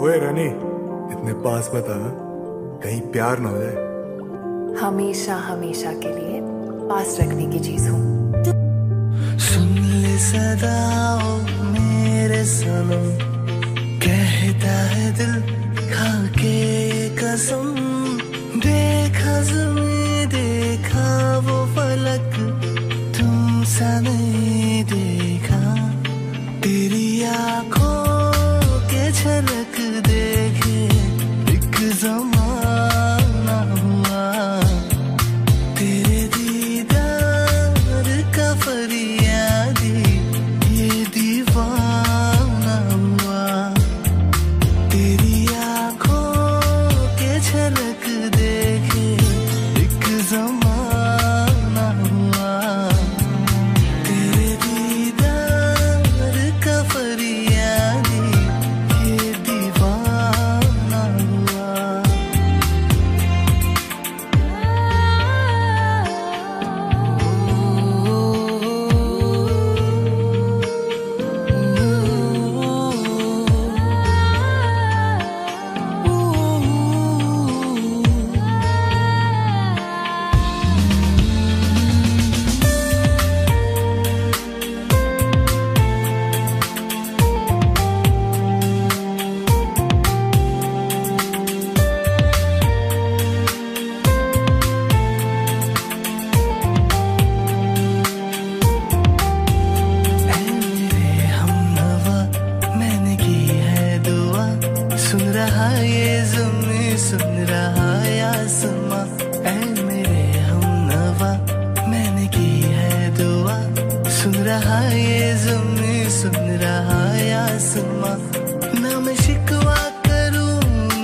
ओए रानी इतने पास बता कहीं प्यार ना हो जाए। हमेशा हमेशा के लिए पास रखने की चीज़ हूँ। सुन ले सदाओ मेरे सनम कहता है दिल खा के कसम। देखा जमी देखा वो फलक तुम सा नहीं देखा। तेरी आँखों के झलक। is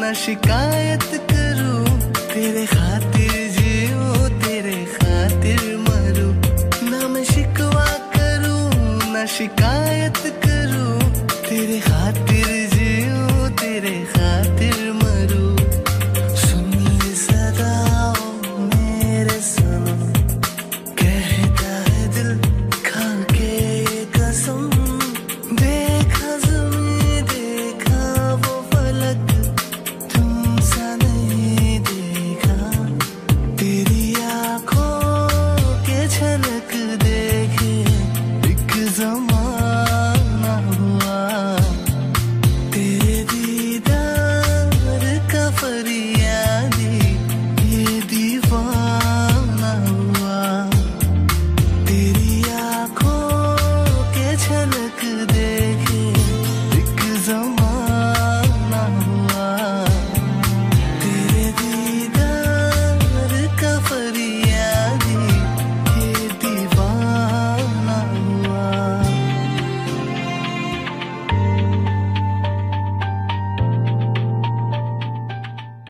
ना शिकायत करूँ? तेरे खातिर जीऊं, तेरे खातिर मरूं। ना मैं शिकवा करूँ, ना शिकायत करूँ। तेरे zaman